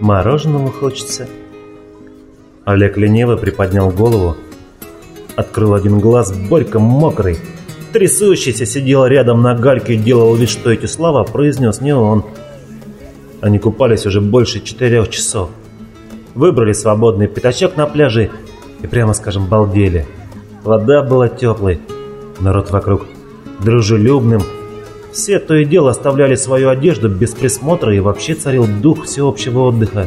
Мороженого хочется. Олег лениво приподнял голову, открыл один глаз, Борька мокрый, трясущийся, сидел рядом на гальке и делал вид, что эти слова произнес не он. Они купались уже больше четырех часов. Выбрали свободный пятачок на пляже и, прямо скажем, балдели. Вода была теплой, народ вокруг дружелюбным. Все то и дело оставляли свою одежду без присмотра и вообще царил дух всеобщего отдыха.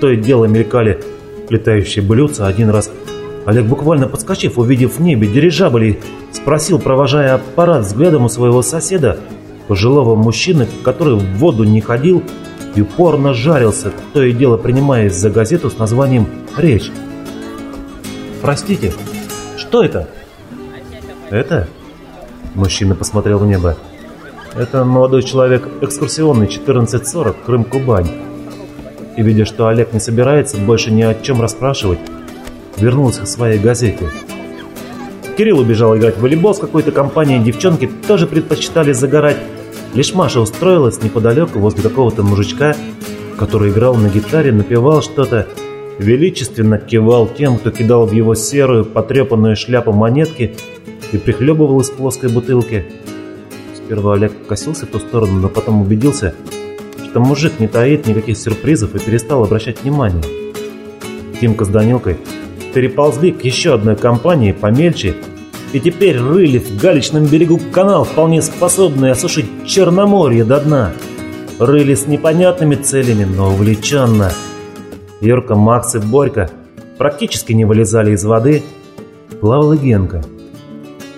То и дело мелькали летающие блюдца один раз. Олег, буквально подскочив, увидев в небе дирижабль, спросил, провожая аппарат взглядом у своего соседа, пожилого мужчины, который в воду не ходил и упорно жарился, то и дело принимаясь за газету с названием «Речь». «Простите, что это?» «Это?» Мужчина посмотрел в небо. «Это молодой человек экскурсионный 1440, Крым-Кубань». И видя, что Олег не собирается больше ни о чем расспрашивать, вернулся к своей газете. Кирилл убежал играть в волейбол с какой-то компанией, девчонки тоже предпочитали загорать. Лишь Маша устроилась неподалеку возле какого-то мужичка, который играл на гитаре, напевал что-то, величественно кивал тем, кто кидал в его серую, потрепанную шляпу монетки и прихлебывал из плоской бутылки. Сперва Олег косился в ту сторону, но потом убедился, что мужик не таит никаких сюрпризов и перестал обращать внимание. Тимка с Данилкой переползли к еще одной компании помельче и теперь рыли в галечном берегу канал, вполне способный осушить Черноморье до дна. Рыли с непонятными целями, но увлеченно. Юрка, Макс и Борька практически не вылезали из воды, плавал и Генка.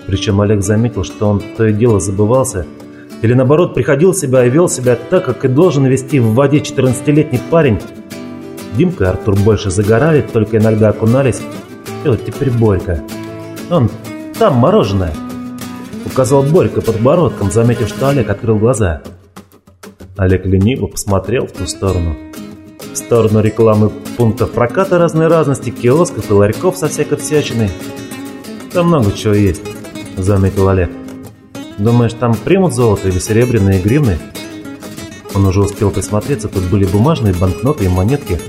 Причем Олег заметил, что он то и дело забывался, или наоборот приходил в себя и вел себя так, как и должен вести в воде 14-летний парень. Димка и Артур больше загорали, только иногда окунались. И вот теперь Борька. Он там мороженое. Указал Борька подбородком, заметив, что Олег открыл глаза. Олег лениво посмотрел в ту сторону. В сторону рекламы пунктов проката разной разности, киосков и ларьков со всякой всячиной. Там много чего есть, заметил Олег. Думаешь, там примут золото или серебряные гривны? Он уже успел присмотреться, тут были бумажные банкноты и монетки,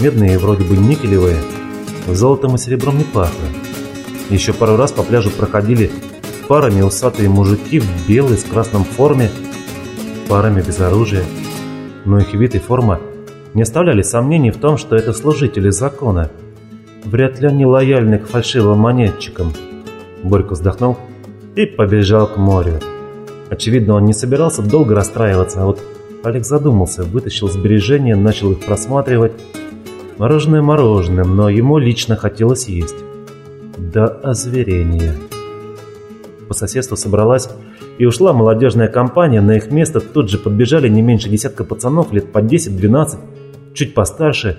медные вроде бы никелевые. Золотом и серебром не пахло. Еще пару раз по пляжу проходили парами усатые мужики в белой с красном форме, парами без оружия. Но их вид и форма не оставляли сомнений в том, что это служители закона. Вряд ли они лояльны к фальшивым монетчикам. Борька вздохнул и побежал к морю. Очевидно, он не собирался долго расстраиваться, а вот Олег задумался, вытащил сбережения, начал их просматривать. Мороженое мороженым, но ему лично хотелось есть. До озверения. По соседству собралась и ушла молодежная компания, на их место тут же подбежали не меньше десятка пацанов лет по 10-12, чуть постарше.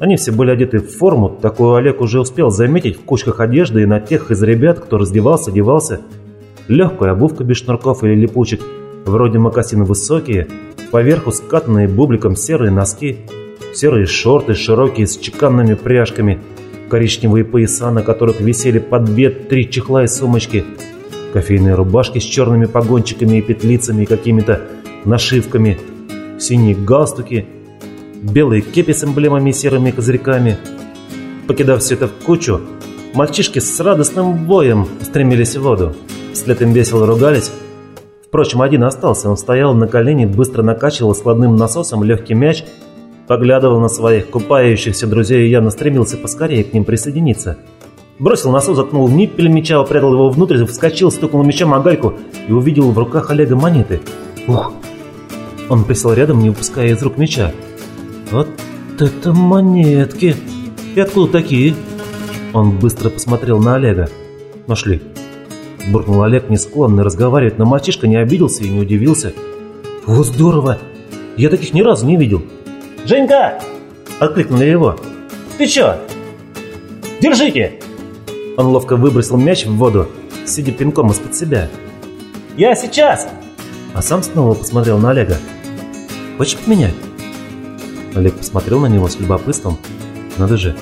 Они все были одеты в форму, такую Олег уже успел заметить в кучках одежды и на тех из ребят, кто раздевался, одевался. Легкая обувка без шнурков или липучек, вроде мокасин высокие, поверху скатанные бубликом серые носки, серые шорты широкие с чеканными пряжками, коричневые пояса, на которых висели под бед три чехла и сумочки, кофейные рубашки с черными погончиками и петлицами и какими-то нашивками, синие галстуки, белые кепи с эмблемами и серыми козырьками. Покидав все это в кучу, мальчишки с радостным боем стремились в воду. Вслед им весело ругались. Впрочем, один остался. Он стоял на колене, быстро накачивал складным насосом легкий мяч, поглядывал на своих купающихся друзей и явно стремился поскорее к ним присоединиться. Бросил носу, заткнул ниппель меча, прятал его внутрь, вскочил, стукнул мечом о гальку и увидел в руках Олега монеты. Ух! Он присел рядом, не выпуская из рук меча. Вот это монетки! И откуда такие? Он быстро посмотрел на Олега. Нашли. Буркнул Олег, не склонный разговаривать, но мальчишка не обиделся и не удивился. «О, здорово! Я таких ни разу не видел!» «Женька!» – откликнули его. «Ты чё? Держите!» Он ловко выбросил мяч в воду, сидя пинком из-под себя. «Я сейчас!» А сам снова посмотрел на Олега. «Хочешь поменять?» Олег посмотрел на него с любопытством. Надо же,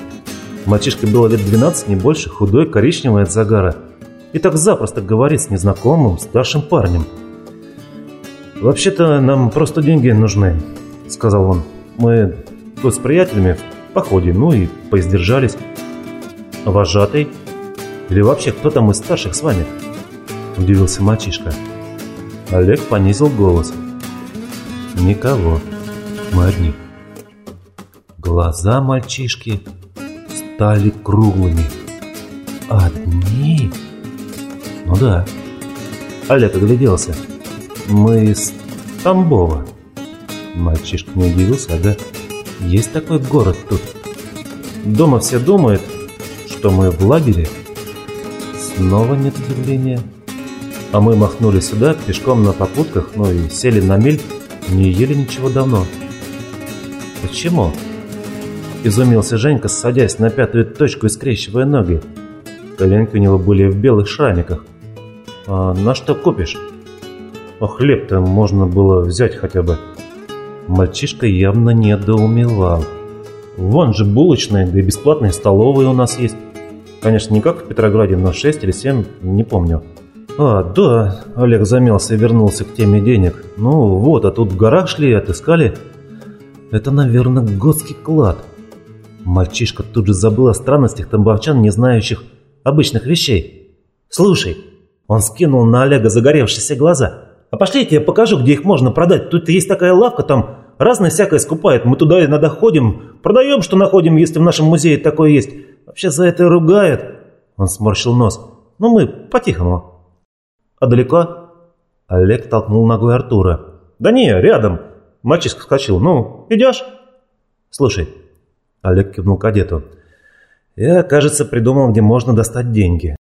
мальчишка было лет 12, не больше, худой, коричневый от загара. И так запросто говорит с незнакомым старшим парнем. «Вообще-то нам просто деньги нужны», — сказал он. «Мы тут с приятелями в походе, ну и поиздержались». «Вожатый? Или вообще кто там из старших с вами?» — удивился мальчишка. Олег понизил голос. «Никого. Мы одни». Глаза мальчишки стали круглыми. «Одни?» «Ну да». Олег огляделся. «Мы из Тамбова». Мальчишка не удивился, ага. «Есть такой город тут. Дома все думают, что мы в лагере». Снова нет удивления. А мы махнули сюда пешком на попутках, ну и сели на мель, не ели ничего давно. Почему? Изумился Женька, садясь на пятую точку и скрещивая ноги. Коленки у него были в белых шрамиках. «А на что купишь?» «А хлеб-то можно было взять хотя бы». Мальчишка явно недоумевал. «Вон же булочная, да и бесплатные столовые у нас есть. Конечно, не как в Петрограде, но 6 или 7, не помню». «А, да», — Олег замялся и вернулся к теме денег. «Ну вот, а тут в горах шли, отыскали. Это, наверное, готский клад». Мальчишка тут же забыл о странностях тамбовчан, не знающих обычных вещей. «Слушай!» Он скинул на Олега загоревшиеся глаза. «А пошли, я тебе покажу, где их можно продать. Тут есть такая лавка, там разное всякое скупает. Мы туда иногда ходим, продаем, что находим, если в нашем музее такое есть. Вообще за это ругают». Он сморщил нос. «Ну мы по-тихому». «А далеко?» Олег толкнул ногой Артура. «Да не, рядом». Мальчишка вскочил. «Ну, идешь?» «Слушай». Олег кивнул кадету. «Я, кажется, придумал, где можно достать деньги.